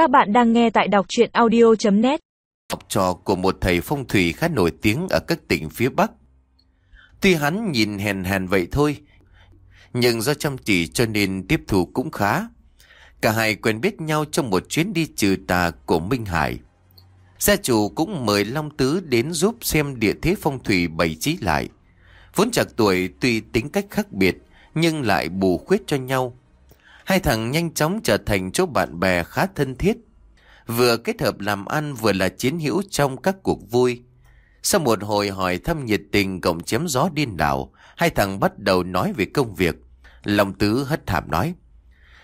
Các bạn đang nghe tại đọc chuyện audio.net Học trò của một thầy phong thủy khá nổi tiếng ở các tỉnh phía Bắc. Tuy hắn nhìn hèn hèn vậy thôi, nhưng do chăm chỉ cho nên tiếp thu cũng khá. Cả hai quen biết nhau trong một chuyến đi trừ tà của Minh Hải. Gia chủ cũng mời Long Tứ đến giúp xem địa thế phong thủy bày trí lại. Vốn chạc tuổi tuy tính cách khác biệt, nhưng lại bù khuyết cho nhau. Hai thằng nhanh chóng trở thành chỗ bạn bè khá thân thiết. Vừa kết hợp làm ăn vừa là chiến hữu trong các cuộc vui. Sau một hồi hỏi thăm nhiệt tình cộng chém gió điên đảo, hai thằng bắt đầu nói về công việc. Long Tứ hất thảm nói.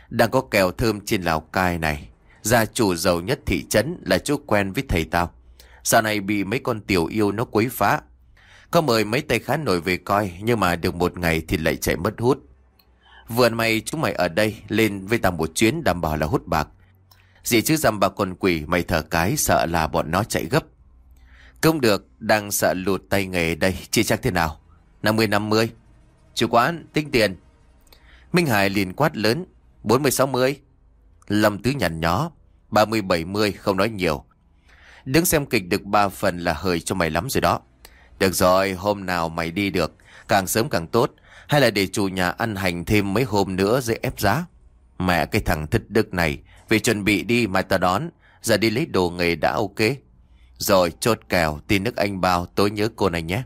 Đang có kèo thơm trên Lào Cai này. Gia chủ giàu nhất thị trấn là chỗ quen với thầy tao. Sau này bị mấy con tiểu yêu nó quấy phá. Có mời mấy tay khá nổi về coi, nhưng mà được một ngày thì lại chạy mất hút. Vừa mày chúng mày ở đây, lên với tao một chuyến đảm bảo là hút bạc. Gì chứ dằm ba con quỷ mày thở cái sợ là bọn nó chạy gấp. Không được, đang sợ lụt tay nghề đây, Chia chắc thế nào? 50-50. Chủ quán, tính tiền. Minh Hải liền quát lớn, 40-60. Lâm Tứ nhằn nhó, 30-70 không nói nhiều. Đứng xem kịch được 3 phần là hời cho mày lắm rồi đó. Được rồi, hôm nào mày đi được, càng sớm càng tốt. Hay là để chủ nhà ăn hành thêm mấy hôm nữa dễ ép giá. Mẹ cái thằng thất đức này, vì chuẩn bị đi mà ta đón, giờ đi lấy đồ nghề đã ok. Rồi chốt kèo, tin nước anh bao, tối nhớ cô này nhé.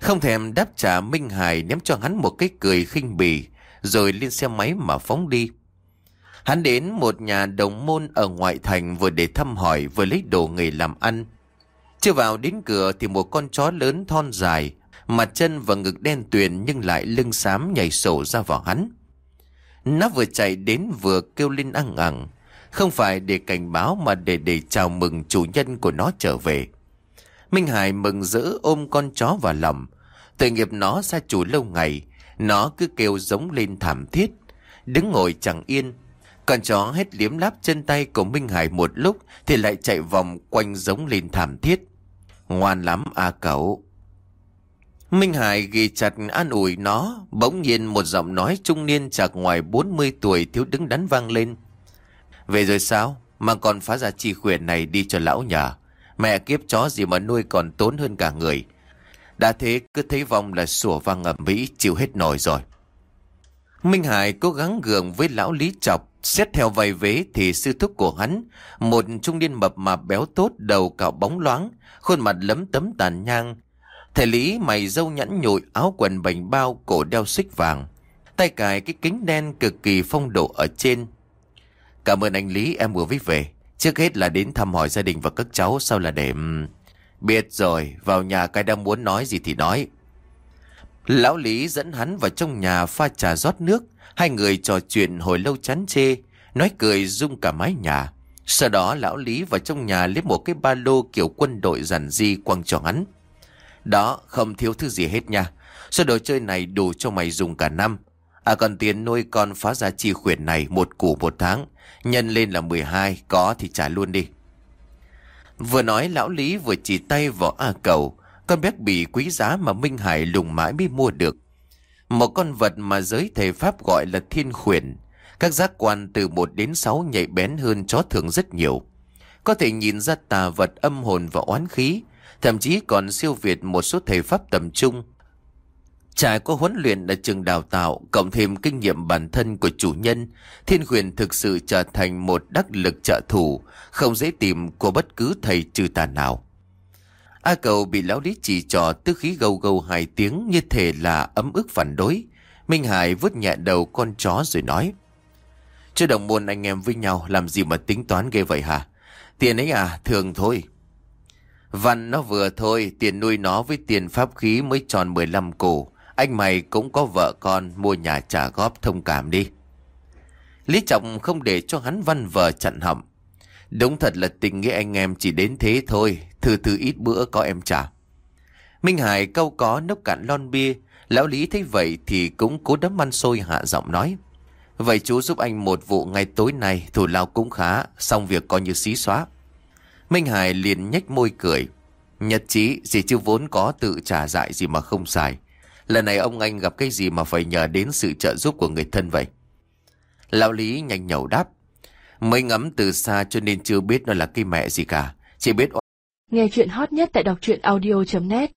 Không thèm đáp trả Minh Hải ném cho hắn một cái cười khinh bỉ, rồi lên xe máy mà phóng đi. Hắn đến một nhà đồng môn ở ngoại thành vừa để thăm hỏi vừa lấy đồ nghề làm ăn. Chưa vào đến cửa thì một con chó lớn thon dài, mặt chân và ngực đen tuyền nhưng lại lưng xám nhảy sổ ra vào hắn. Nó vừa chạy đến vừa kêu lên ăn ẳng, không phải để cảnh báo mà để để chào mừng chủ nhân của nó trở về. Minh Hải mừng rỡ ôm con chó vào lòng, tội nghiệp nó xa chủ lâu ngày, nó cứ kêu giống lên thảm thiết, đứng ngồi chẳng yên. Con chó hết liếm láp chân tay của Minh Hải một lúc thì lại chạy vòng quanh giống lên thảm thiết. Ngoan lắm à cậu. Minh Hải ghi chặt an ủi nó, bỗng nhiên một giọng nói trung niên chạc ngoài 40 tuổi thiếu đứng đắn vang lên. Về rồi sao? Mà còn phá ra chi khuyển này đi cho lão nhà. Mẹ kiếp chó gì mà nuôi còn tốn hơn cả người. Đã thế cứ thấy vong là sủa vang ẩm mỹ chịu hết nổi rồi. Minh Hải cố gắng gượng với lão Lý Chọc, xét theo vầy vế thì sư thúc của hắn, một trung niên mập mạp béo tốt đầu cạo bóng loáng, khuôn mặt lấm tấm tàn nhang. Thầy Lý mày dâu nhẵn nhụi áo quần bành bao cổ đeo xích vàng, tay cài cái kính đen cực kỳ phong độ ở trên. Cảm ơn anh Lý em vừa viết về, trước hết là đến thăm hỏi gia đình và các cháu sau là để... Biết rồi, vào nhà cái đang muốn nói gì thì nói. Lão Lý dẫn hắn vào trong nhà pha trà rót nước, hai người trò chuyện hồi lâu chán chê, nói cười rung cả mái nhà. Sau đó lão Lý vào trong nhà lấy một cái ba lô kiểu quân đội giản di quăng cho hắn. Đó, không thiếu thứ gì hết nha. Số đồ chơi này đủ cho mày dùng cả năm. À còn tiền nuôi con phá giá chi khuyển này một củ một tháng. Nhân lên là 12, có thì trả luôn đi. Vừa nói lão Lý vừa chỉ tay vào A cầu, con bé bị quý giá mà Minh Hải lùng mãi mới mua được. Một con vật mà giới thầy Pháp gọi là thiên khuyển. Các giác quan từ 1 đến 6 nhạy bén hơn chó thường rất nhiều. Có thể nhìn ra tà vật âm hồn và oán khí, thậm chí còn siêu việt một số thầy Pháp tầm trung. Trải qua huấn luyện ở trường đào tạo, cộng thêm kinh nghiệm bản thân của chủ nhân, thiên huyền thực sự trở thành một đắc lực trợ thủ, không dễ tìm của bất cứ thầy trừ tà nào. A cầu bị lão lý chỉ trò tức khí gâu gâu hai tiếng như thể là ấm ức phản đối. Minh Hải vứt nhẹ đầu con chó rồi nói. Chưa đồng môn anh em với nhau làm gì mà tính toán ghê vậy hả? Tiền ấy à, thường thôi. Văn nó vừa thôi, tiền nuôi nó với tiền pháp khí mới tròn 15 cổ. Anh mày cũng có vợ con, mua nhà trả góp thông cảm đi. Lý Trọng không để cho hắn văn vờ chặn hậm. Đúng thật là tình nghĩa anh em chỉ đến thế thôi, thư thư ít bữa có em trả. Minh Hải câu có nốc cạn lon bia, lão Lý thấy vậy thì cũng cố đấm ăn xôi hạ giọng nói. Vậy chú giúp anh một vụ ngay tối nay, thủ lao cũng khá, xong việc coi như xí xóa. Minh Hải liền nhếch môi cười. Nhật chí gì chứ vốn có tự trả dại gì mà không xài. Lần này ông anh gặp cái gì mà phải nhờ đến sự trợ giúp của người thân vậy? Lão Lý nhanh nhậu đáp. Mới ngắm từ xa cho nên chưa biết nó là cây mẹ gì cả. Chỉ biết Nghe chuyện hot nhất tại đọc truyện audio.net